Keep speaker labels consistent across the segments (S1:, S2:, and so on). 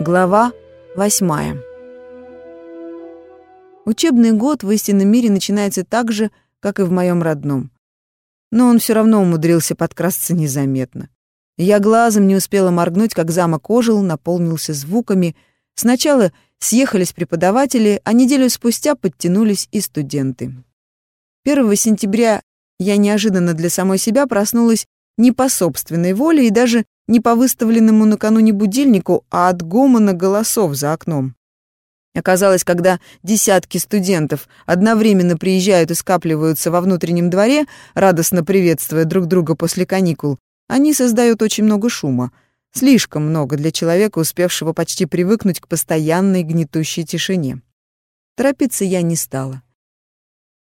S1: Глава восьмая. Учебный год в истинном мире начинается так же, как и в моем родном. Но он все равно умудрился подкрасться незаметно. Я глазом не успела моргнуть, как замок ожил, наполнился звуками. Сначала съехались преподаватели, а неделю спустя подтянулись и студенты. 1 сентября я неожиданно для самой себя проснулась не по собственной воле и даже не по выставленному накануне будильнику, а от гомона голосов за окном. Оказалось, когда десятки студентов одновременно приезжают и скапливаются во внутреннем дворе, радостно приветствуя друг друга после каникул, они создают очень много шума. Слишком много для человека, успевшего почти привыкнуть к постоянной гнетущей тишине. Торопиться я не стала.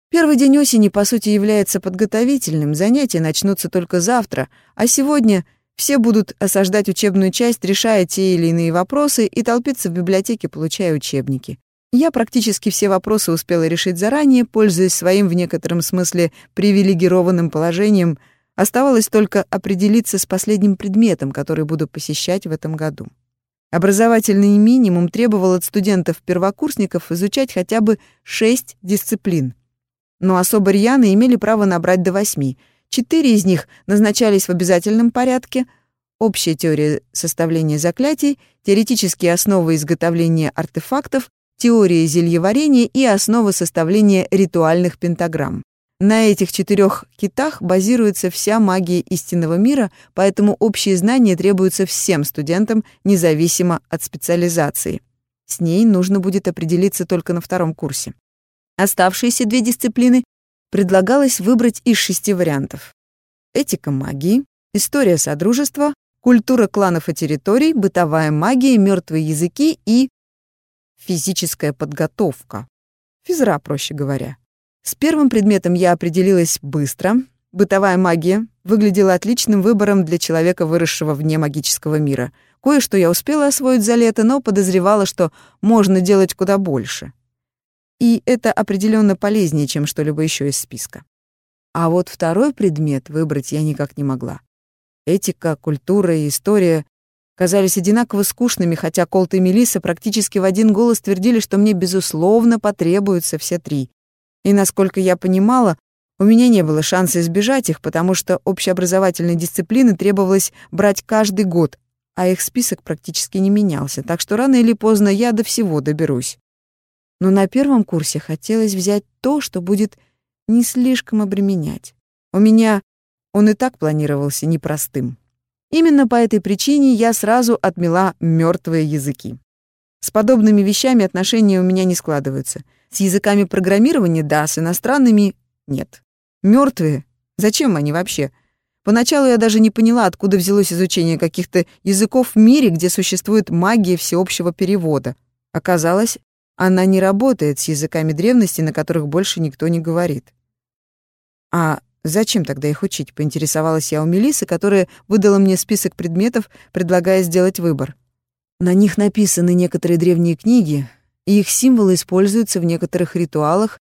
S1: Первый день осени, по сути, является подготовительным, занятия начнутся только завтра, а сегодня все будут осаждать учебную часть, решая те или иные вопросы и толпиться в библиотеке, получая учебники. Я практически все вопросы успела решить заранее, пользуясь своим в некотором смысле привилегированным положением. Оставалось только определиться с последним предметом, который буду посещать в этом году. Образовательный минимум требовал от студентов-первокурсников изучать хотя бы шесть дисциплин — но особо рьяные имели право набрать до восьми. Четыре из них назначались в обязательном порядке. Общая теория составления заклятий, теоретические основы изготовления артефактов, теория зельеварения и основы составления ритуальных пентаграмм. На этих четырех китах базируется вся магия истинного мира, поэтому общие знания требуются всем студентам, независимо от специализации. С ней нужно будет определиться только на втором курсе. Оставшиеся две дисциплины предлагалось выбрать из шести вариантов. Этика магии, история содружества, культура кланов и территорий, бытовая магия, мертвые языки и физическая подготовка. Физра, проще говоря. С первым предметом я определилась быстро. Бытовая магия выглядела отличным выбором для человека, выросшего вне магического мира. Кое-что я успела освоить за лето, но подозревала, что можно делать куда больше и это определенно полезнее, чем что-либо еще из списка. А вот второй предмет выбрать я никак не могла. Этика, культура и история казались одинаково скучными, хотя Колт и Мелисса практически в один голос твердили, что мне, безусловно, потребуются все три. И, насколько я понимала, у меня не было шанса избежать их, потому что общеобразовательные дисциплины требовалось брать каждый год, а их список практически не менялся, так что рано или поздно я до всего доберусь но на первом курсе хотелось взять то, что будет не слишком обременять. У меня он и так планировался непростым. Именно по этой причине я сразу отмела мертвые языки. С подобными вещами отношения у меня не складываются. С языками программирования — да, с иностранными — нет. Мертвые? Зачем они вообще? Поначалу я даже не поняла, откуда взялось изучение каких-то языков в мире, где существует магия всеобщего перевода. Оказалось, она не работает с языками древности, на которых больше никто не говорит. А зачем тогда их учить, поинтересовалась я у Мелисы, которая выдала мне список предметов, предлагая сделать выбор. На них написаны некоторые древние книги, и их символы используются в некоторых ритуалах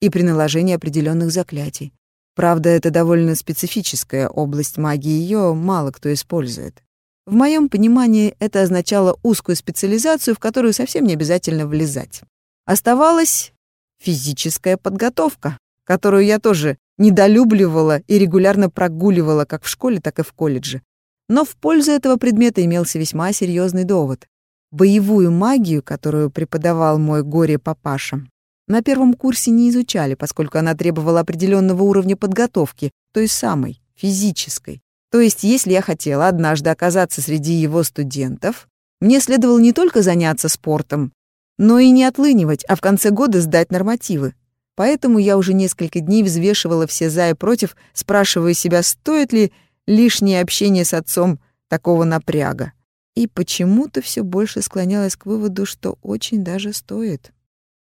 S1: и при наложении определенных заклятий. Правда, это довольно специфическая область магии, ее мало кто использует. В моем понимании это означало узкую специализацию, в которую совсем не обязательно влезать. Оставалась физическая подготовка, которую я тоже недолюбливала и регулярно прогуливала как в школе, так и в колледже. Но в пользу этого предмета имелся весьма серьезный довод. Боевую магию, которую преподавал мой горе-папаша, на первом курсе не изучали, поскольку она требовала определенного уровня подготовки, той самой, физической. То есть, если я хотела однажды оказаться среди его студентов, мне следовало не только заняться спортом, но и не отлынивать, а в конце года сдать нормативы. Поэтому я уже несколько дней взвешивала все за и против, спрашивая себя, стоит ли лишнее общение с отцом такого напряга. И почему-то все больше склонялась к выводу, что очень даже стоит.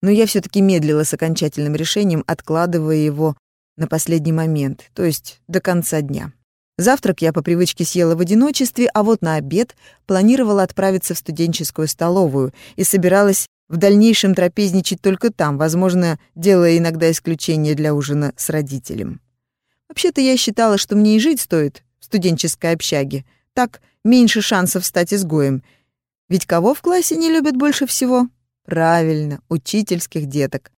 S1: Но я все таки медлила с окончательным решением, откладывая его на последний момент, то есть до конца дня. Завтрак я по привычке съела в одиночестве, а вот на обед планировала отправиться в студенческую столовую и собиралась в дальнейшем трапезничать только там, возможно, делая иногда исключение для ужина с родителем. Вообще-то я считала, что мне и жить стоит в студенческой общаге. Так меньше шансов стать изгоем. Ведь кого в классе не любят больше всего? Правильно, учительских деток.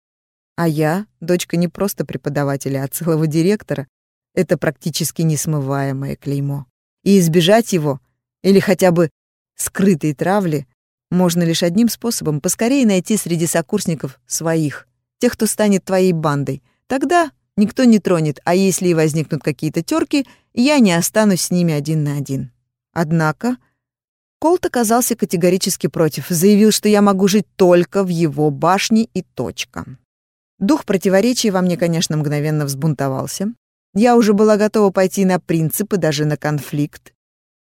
S1: А я, дочка не просто преподавателя, а целого директора, это практически несмываемое клеймо. И избежать его, или хотя бы скрытой травли, можно лишь одним способом — поскорее найти среди сокурсников своих, тех, кто станет твоей бандой. Тогда никто не тронет, а если и возникнут какие-то терки, я не останусь с ними один на один. Однако Колт оказался категорически против, заявил, что я могу жить только в его башне и точка. Дух противоречия во мне, конечно, мгновенно взбунтовался. Я уже была готова пойти на принципы, даже на конфликт.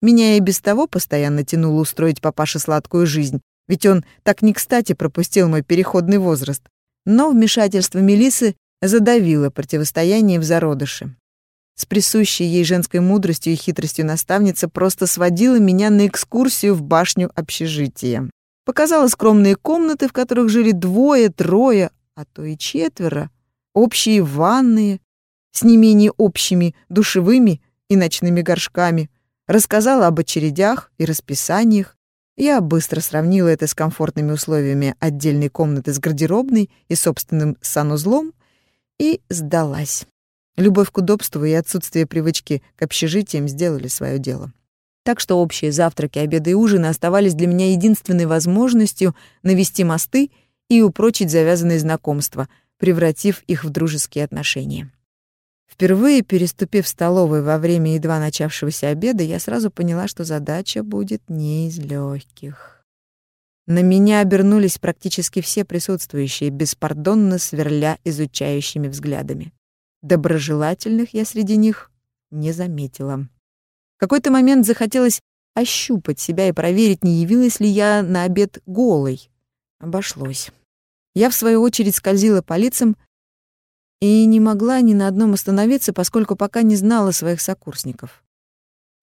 S1: Меня и без того постоянно тянуло устроить папаше сладкую жизнь, ведь он так не кстати пропустил мой переходный возраст. Но вмешательство Мелисы задавило противостояние в зародыше. С присущей ей женской мудростью и хитростью наставница просто сводила меня на экскурсию в башню общежития. Показала скромные комнаты, в которых жили двое, трое, а то и четверо, общие ванные с не менее общими душевыми и ночными горшками, рассказала об очередях и расписаниях. Я быстро сравнила это с комфортными условиями отдельной комнаты с гардеробной и собственным санузлом и сдалась. Любовь к удобству и отсутствие привычки к общежитиям сделали свое дело. Так что общие завтраки, обеды и ужины оставались для меня единственной возможностью навести мосты и упрочить завязанные знакомства, превратив их в дружеские отношения. Впервые переступив столовой во время едва начавшегося обеда, я сразу поняла, что задача будет не из легких. На меня обернулись практически все присутствующие, беспардонно сверля изучающими взглядами. Доброжелательных я среди них не заметила. В какой-то момент захотелось ощупать себя и проверить, не явилась ли я на обед голой. Обошлось. Я, в свою очередь, скользила по лицам и не могла ни на одном остановиться, поскольку пока не знала своих сокурсников.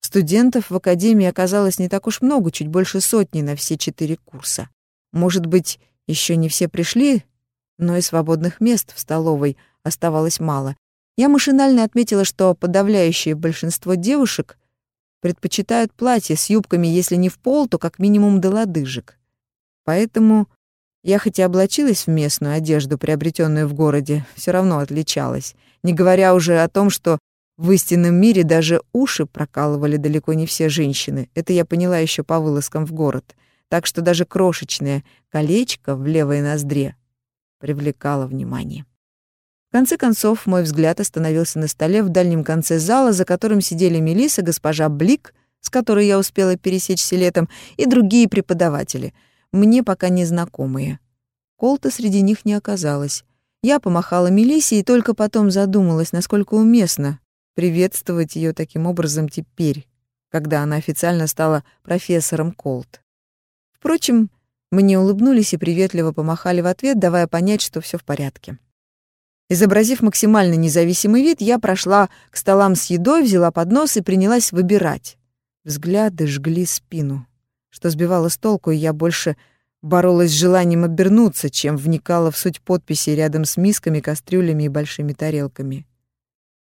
S1: Студентов в академии оказалось не так уж много, чуть больше сотни на все четыре курса. Может быть, еще не все пришли, но и свободных мест в столовой оставалось мало. Я машинально отметила, что подавляющее большинство девушек предпочитают платья с юбками, если не в пол, то как минимум до лодыжек. Поэтому я хоть и облачилась в местную одежду, приобретенную в городе, все равно отличалась, не говоря уже о том, что в истинном мире даже уши прокалывали далеко не все женщины. Это я поняла еще по вылазкам в город. Так что даже крошечное колечко в левой ноздре привлекало внимание. В конце концов, мой взгляд остановился на столе в дальнем конце зала, за которым сидели Мелиса, госпожа Блик, с которой я успела пересечься летом, и другие преподаватели — мне пока незнакомые. Колта среди них не оказалось. Я помахала Мелиссе и только потом задумалась, насколько уместно приветствовать ее таким образом теперь, когда она официально стала профессором Колт. Впрочем, мне улыбнулись и приветливо помахали в ответ, давая понять, что все в порядке. Изобразив максимально независимый вид, я прошла к столам с едой, взяла поднос и принялась выбирать. Взгляды жгли спину что сбивало с толку, и я больше боролась с желанием обернуться, чем вникала в суть подписей рядом с мисками, кастрюлями и большими тарелками.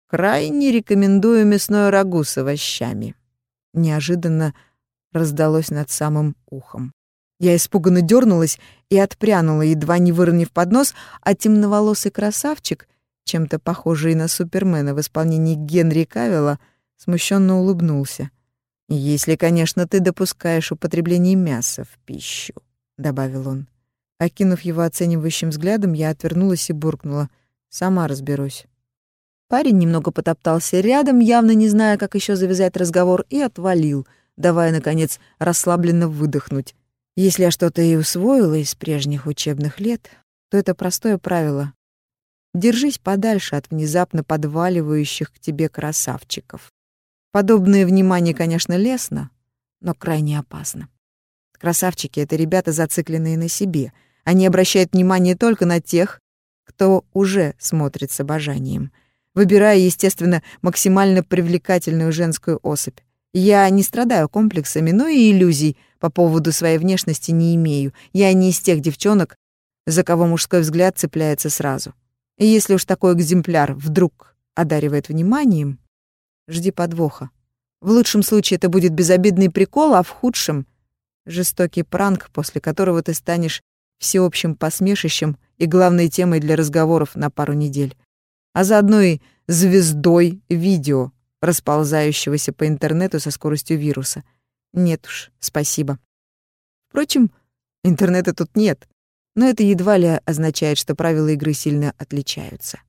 S1: «Крайне рекомендую мясное рагу с овощами», — неожиданно раздалось над самым ухом. Я испуганно дернулась и отпрянула, едва не выронив поднос, а темноволосый красавчик, чем-то похожий на Супермена в исполнении Генри Кавилла, смущенно улыбнулся. «Если, конечно, ты допускаешь употребление мяса в пищу», — добавил он. Окинув его оценивающим взглядом, я отвернулась и буркнула. «Сама разберусь». Парень немного потоптался рядом, явно не зная, как еще завязать разговор, и отвалил, давая, наконец, расслабленно выдохнуть. Если я что-то и усвоила из прежних учебных лет, то это простое правило. Держись подальше от внезапно подваливающих к тебе красавчиков. Подобное внимание, конечно, лестно, но крайне опасно. Красавчики — это ребята, зацикленные на себе. Они обращают внимание только на тех, кто уже смотрит с обожанием, выбирая, естественно, максимально привлекательную женскую особь. Я не страдаю комплексами, но и иллюзий по поводу своей внешности не имею. Я не из тех девчонок, за кого мужской взгляд цепляется сразу. И если уж такой экземпляр вдруг одаривает вниманием, Жди подвоха. В лучшем случае это будет безобидный прикол, а в худшем Жестокий пранк, после которого ты станешь всеобщим посмешищем и главной темой для разговоров на пару недель. А заодно и звездой видео, расползающегося по интернету со скоростью вируса. Нет уж, спасибо. Впрочем, интернета тут нет, но это едва ли означает, что правила игры сильно отличаются.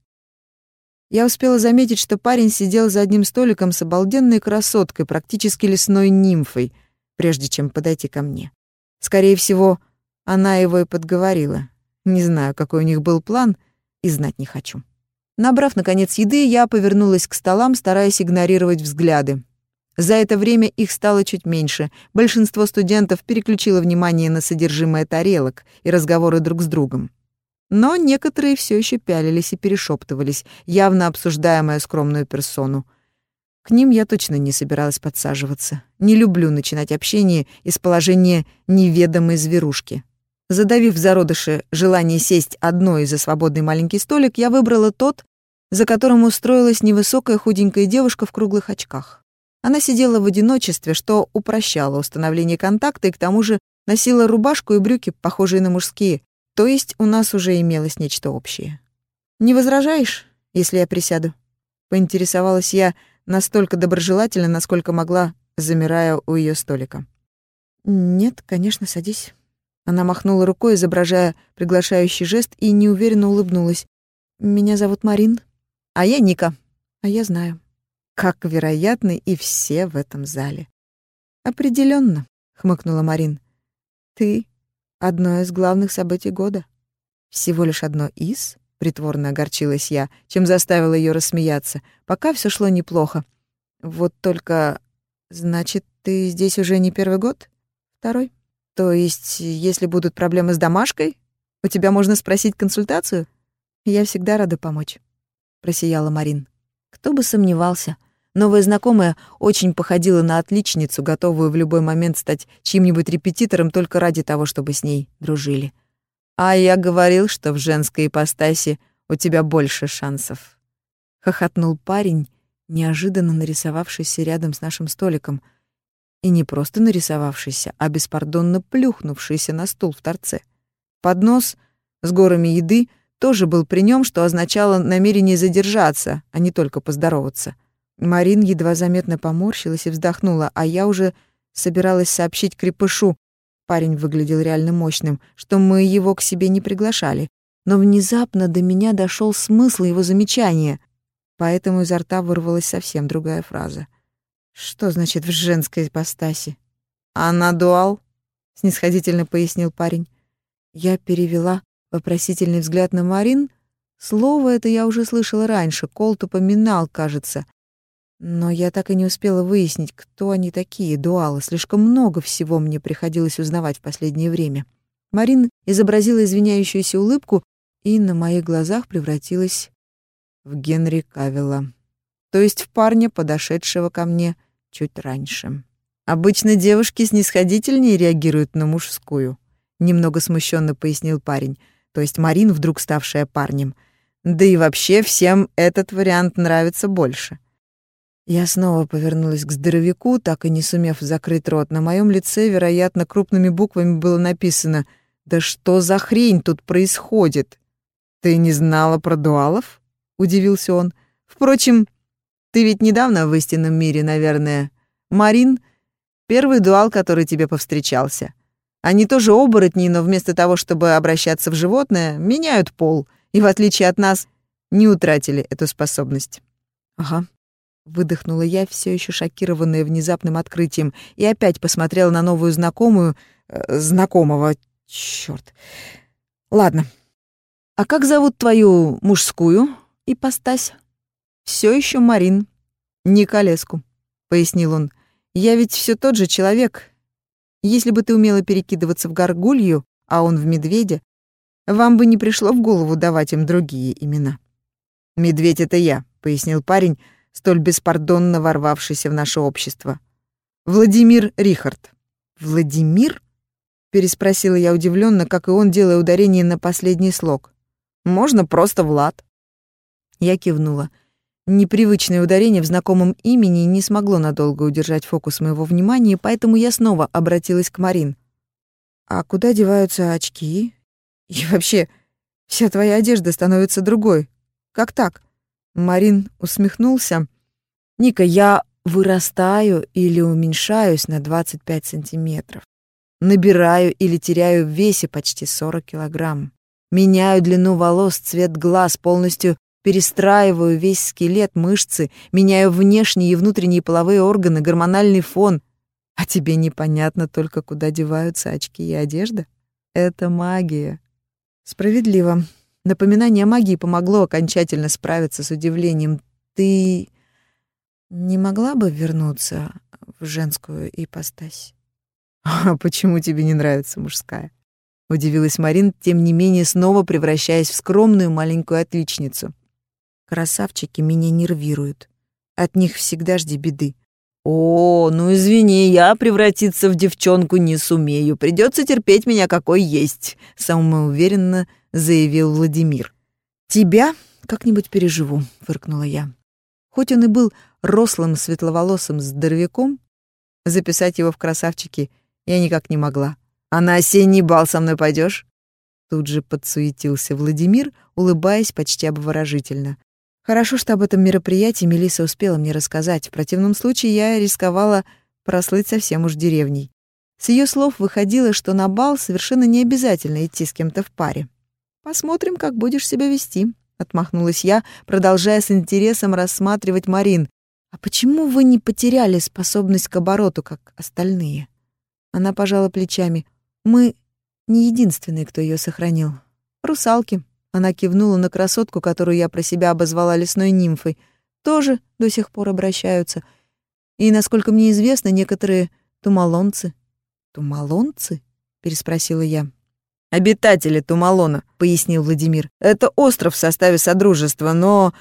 S1: Я успела заметить, что парень сидел за одним столиком с обалденной красоткой, практически лесной нимфой, прежде чем подойти ко мне. Скорее всего, она его и подговорила. Не знаю, какой у них был план, и знать не хочу. Набрав, наконец, еды, я повернулась к столам, стараясь игнорировать взгляды. За это время их стало чуть меньше. Большинство студентов переключило внимание на содержимое тарелок и разговоры друг с другом. Но некоторые все еще пялились и перешептывались, явно обсуждая мою скромную персону. К ним я точно не собиралась подсаживаться. Не люблю начинать общение из положения неведомой зверушки. Задавив в зародыше желание сесть одной за свободный маленький столик, я выбрала тот, за которым устроилась невысокая худенькая девушка в круглых очках. Она сидела в одиночестве, что упрощало установление контакта и к тому же носила рубашку и брюки, похожие на мужские, то есть у нас уже имелось нечто общее. «Не возражаешь, если я присяду?» Поинтересовалась я настолько доброжелательно, насколько могла, замирая у ее столика. «Нет, конечно, садись». Она махнула рукой, изображая приглашающий жест, и неуверенно улыбнулась. «Меня зовут Марин, а я Ника. А я знаю. Как вероятны и все в этом зале». Определенно, хмыкнула Марин. «Ты Одно из главных событий года. Всего лишь одно из, притворно огорчилась я, чем заставила ее рассмеяться. Пока все шло неплохо. Вот только, значит, ты здесь уже не первый год? Второй? То есть, если будут проблемы с домашкой, у тебя можно спросить консультацию? Я всегда рада помочь, просияла Марин. Кто бы сомневался. Новая знакомая очень походила на отличницу, готовую в любой момент стать чьим-нибудь репетитором только ради того, чтобы с ней дружили. «А я говорил, что в женской ипостаси у тебя больше шансов», — хохотнул парень, неожиданно нарисовавшийся рядом с нашим столиком. И не просто нарисовавшийся, а беспардонно плюхнувшийся на стул в торце. Поднос с горами еды тоже был при нем, что означало намерение задержаться, а не только поздороваться. Марин едва заметно поморщилась и вздохнула, а я уже собиралась сообщить крепышу, парень выглядел реально мощным, что мы его к себе не приглашали. Но внезапно до меня дошел смысл его замечания, поэтому изо рта вырвалась совсем другая фраза. «Что значит в женской ипостаси?» «Она дуал?» — снисходительно пояснил парень. Я перевела вопросительный взгляд на Марин. Слово это я уже слышала раньше, Колт упоминал, кажется. Но я так и не успела выяснить, кто они такие, дуалы. Слишком много всего мне приходилось узнавать в последнее время. Марин изобразила извиняющуюся улыбку и на моих глазах превратилась в Генри Кавилла. То есть в парня, подошедшего ко мне чуть раньше. Обычно девушки снисходительнее реагируют на мужскую. Немного смущенно пояснил парень. То есть Марин, вдруг ставшая парнем. Да и вообще всем этот вариант нравится больше. Я снова повернулась к здоровяку, так и не сумев закрыть рот. На моем лице, вероятно, крупными буквами было написано «Да что за хрень тут происходит?» «Ты не знала про дуалов?» — удивился он. «Впрочем, ты ведь недавно в истинном мире, наверное. Марин — первый дуал, который тебе повстречался. Они тоже оборотни, но вместо того, чтобы обращаться в животное, меняют пол, и, в отличие от нас, не утратили эту способность». «Ага, Выдохнула я, все еще шокированная внезапным открытием, и опять посмотрела на новую знакомую... Э, знакомого... Чёрт. Ладно. А как зовут твою мужскую ипостась? Все еще Марин. Не Колеску, пояснил он. Я ведь все тот же человек. Если бы ты умела перекидываться в горгулью, а он в медведя, вам бы не пришло в голову давать им другие имена. «Медведь — это я», — пояснил парень, — столь беспардонно ворвавшийся в наше общество. Владимир Рихард. Владимир? переспросила я удивленно, как и он, делая ударение на последний слог. Можно просто Влад. Я кивнула. Непривычное ударение в знакомом имени не смогло надолго удержать фокус моего внимания, поэтому я снова обратилась к Марин. А куда деваются очки? И вообще, вся твоя одежда становится другой. Как так? Марин усмехнулся. Ника, я вырастаю или уменьшаюсь на 25 сантиметров. Набираю или теряю в весе почти 40 килограмм. Меняю длину волос, цвет глаз, полностью перестраиваю весь скелет, мышцы, меняю внешние и внутренние половые органы, гормональный фон. А тебе непонятно только, куда деваются очки и одежда? Это магия. Справедливо. Напоминание магии помогло окончательно справиться с удивлением. Ты не могла бы вернуться в женскую ипостась? А почему тебе не нравится мужская? Удивилась Марин, тем не менее снова превращаясь в скромную маленькую отличницу. Красавчики меня нервируют. От них всегда жди беды. «О, ну извини, я превратиться в девчонку не сумею. Придется терпеть меня какой есть», — самоуверенно заявил Владимир. «Тебя как-нибудь переживу», — фыркнула я. Хоть он и был рослым светловолосым здоровяком, записать его в красавчики я никак не могла. «А на осенний бал со мной пойдешь? Тут же подсуетился Владимир, улыбаясь почти обворожительно. Хорошо, что об этом мероприятии Мелиса успела мне рассказать. В противном случае я рисковала прослыть совсем уж деревней. С ее слов выходило, что на бал совершенно не обязательно идти с кем-то в паре. «Посмотрим, как будешь себя вести», — отмахнулась я, продолжая с интересом рассматривать Марин. «А почему вы не потеряли способность к обороту, как остальные?» Она пожала плечами. «Мы не единственные, кто ее сохранил. Русалки». Она кивнула на красотку, которую я про себя обозвала лесной нимфой. Тоже до сих пор обращаются. И, насколько мне известно, некоторые тумалонцы. «Тумалонцы?» — переспросила я. «Обитатели Тумалона», — пояснил Владимир. «Это остров в составе Содружества, но...»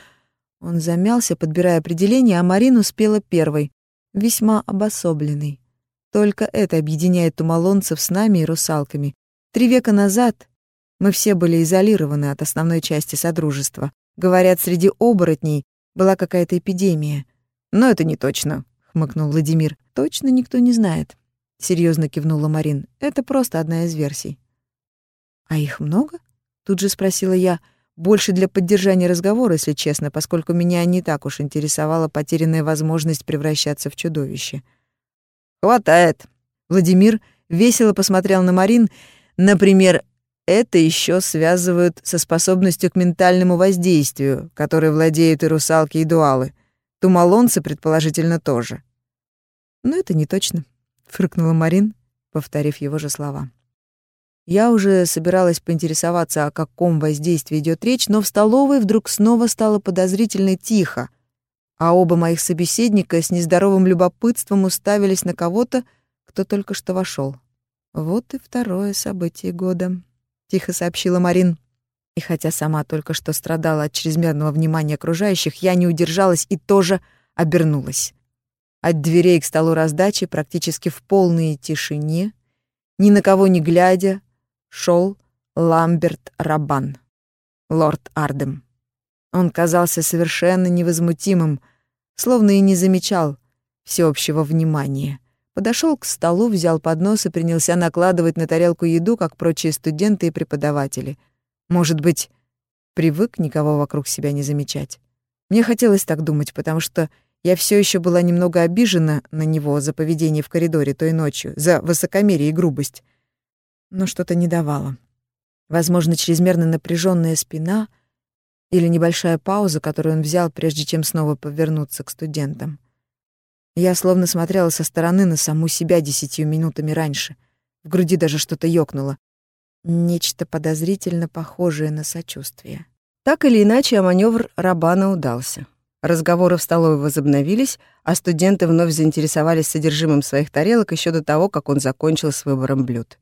S1: Он замялся, подбирая определение, а Марин успела первой. Весьма обособленный. Только это объединяет тумалонцев с нами и русалками. Три века назад мы все были изолированы от основной части Содружества. Говорят, среди оборотней была какая-то эпидемия. Но это не точно, хмыкнул Владимир. Точно никто не знает. Серьезно кивнула Марин. Это просто одна из версий. А их много? Тут же спросила я. Больше для поддержания разговора, если честно, поскольку меня не так уж интересовала потерянная возможность превращаться в чудовище. «Хватает». Владимир весело посмотрел на Марин. «Например, это еще связывают со способностью к ментальному воздействию, которой владеют и русалки, и дуалы. Тумалонцы, предположительно, тоже. Но это не точно, фыркнула Марин, повторив его же слова. Я уже собиралась поинтересоваться, о каком воздействии идет речь, но в столовой вдруг снова стало подозрительно тихо, а оба моих собеседника с нездоровым любопытством уставились на кого-то, кто только что вошел. Вот и второе событие года. — тихо сообщила Марин. И хотя сама только что страдала от чрезмерного внимания окружающих, я не удержалась и тоже обернулась. От дверей к столу раздачи практически в полной тишине, ни на кого не глядя, шел Ламберт Рабан, лорд Ардем. Он казался совершенно невозмутимым, словно и не замечал всеобщего внимания. Подошел к столу, взял поднос и принялся накладывать на тарелку еду, как прочие студенты и преподаватели. Может быть, привык никого вокруг себя не замечать. Мне хотелось так думать, потому что я все еще была немного обижена на него за поведение в коридоре той ночью, за высокомерие и грубость. Но что-то не давало. Возможно, чрезмерно напряженная спина или небольшая пауза, которую он взял, прежде чем снова повернуться к студентам. Я словно смотрела со стороны на саму себя десятью минутами раньше. В груди даже что-то ёкнуло. Нечто подозрительно похожее на сочувствие.
S2: Так или иначе, а манёвр Рабана удался. Разговоры в столовой возобновились, а студенты вновь заинтересовались содержимым своих тарелок еще до того, как он закончил с выбором блюд.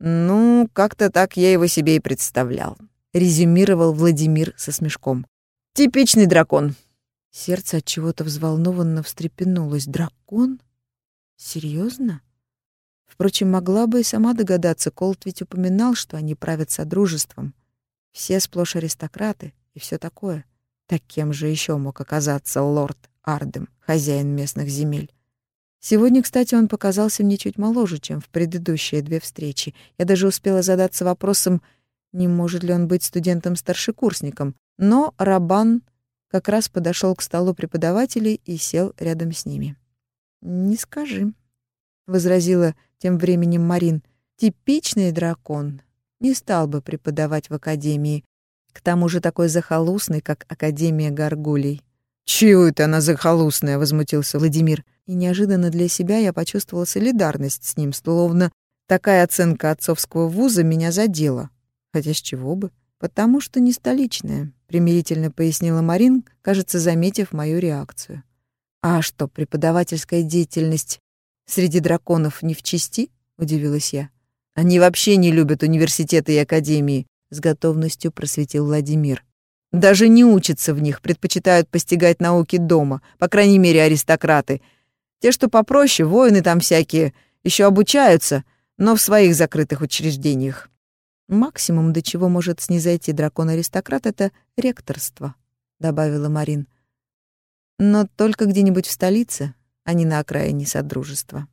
S1: «Ну, как-то так я его себе и представлял», — резюмировал Владимир со смешком. «Типичный дракон. Сердце от чего-то взволнованно встрепенулось. Дракон? Серьезно? Впрочем, могла бы и сама догадаться, Колт ведь упоминал, что они правят содружеством. Все сплошь аристократы и все такое. Так кем же еще мог оказаться лорд Ардем, хозяин местных земель? Сегодня, кстати, он показался мне чуть моложе, чем в предыдущие две встречи. Я даже успела задаться вопросом, не может ли он быть студентом-старшекурсником. Но Рабан как раз подошел к столу преподавателей и сел рядом с ними. «Не скажи», — возразила тем временем Марин. «Типичный дракон. Не стал бы преподавать в академии. К тому же такой захолустный, как Академия Гаргулей».
S2: «Чего это она захолустная?» — возмутился Владимир.
S1: И неожиданно для себя я почувствовала солидарность с ним, словно такая оценка отцовского вуза меня задела. Хотя с чего бы? Потому что не столичная, примирительно пояснила Марин, кажется, заметив мою реакцию. А что, преподавательская деятельность среди драконов не в чести? удивилась я.
S2: Они вообще не любят университеты и академии, с готовностью просветил Владимир. Даже не учатся в них, предпочитают постигать науки дома, по крайней мере, аристократы — те, что попроще, воины там всякие, еще обучаются, но в своих закрытых учреждениях.
S1: Максимум, до чего может снизойти дракон-аристократ, это ректорство, добавила Марин. Но только где-нибудь в столице, а не на окраине Содружества.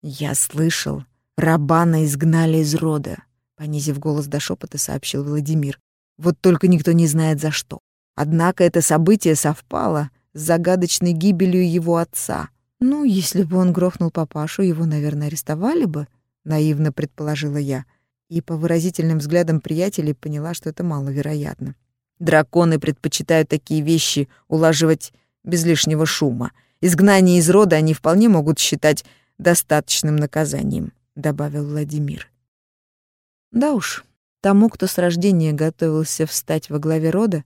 S2: Я слышал, Рабана изгнали из рода, понизив голос до шепота, сообщил Владимир. Вот только никто не знает за что. Однако это событие совпало с загадочной гибелью его отца —
S1: «Ну, если бы он грохнул папашу, его, наверное, арестовали бы», — наивно предположила я. И по выразительным взглядам приятелей поняла, что это маловероятно.
S2: «Драконы предпочитают такие вещи улаживать без лишнего шума. Изгнание из рода они вполне могут считать достаточным наказанием», — добавил Владимир.
S1: «Да уж, тому, кто с рождения готовился встать во главе рода,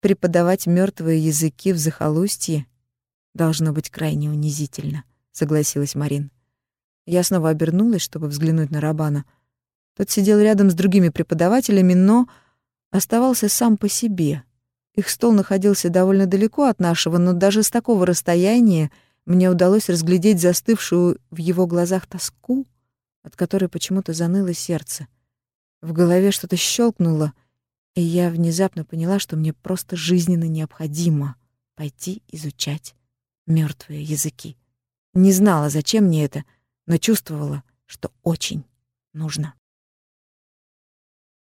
S1: преподавать мертвые языки в захолустье Должно быть крайне унизительно, согласилась Марин. Я снова обернулась, чтобы взглянуть на Рабана. Тот сидел рядом с другими преподавателями, но оставался сам по себе. Их стол находился довольно далеко от нашего, но даже с такого расстояния мне удалось разглядеть застывшую в его глазах тоску, от которой почему-то заныло сердце. В голове что-то щелкнуло, и я внезапно поняла, что мне просто жизненно необходимо пойти изучать мертвые языки. Не знала, зачем мне это, но чувствовала, что очень нужно.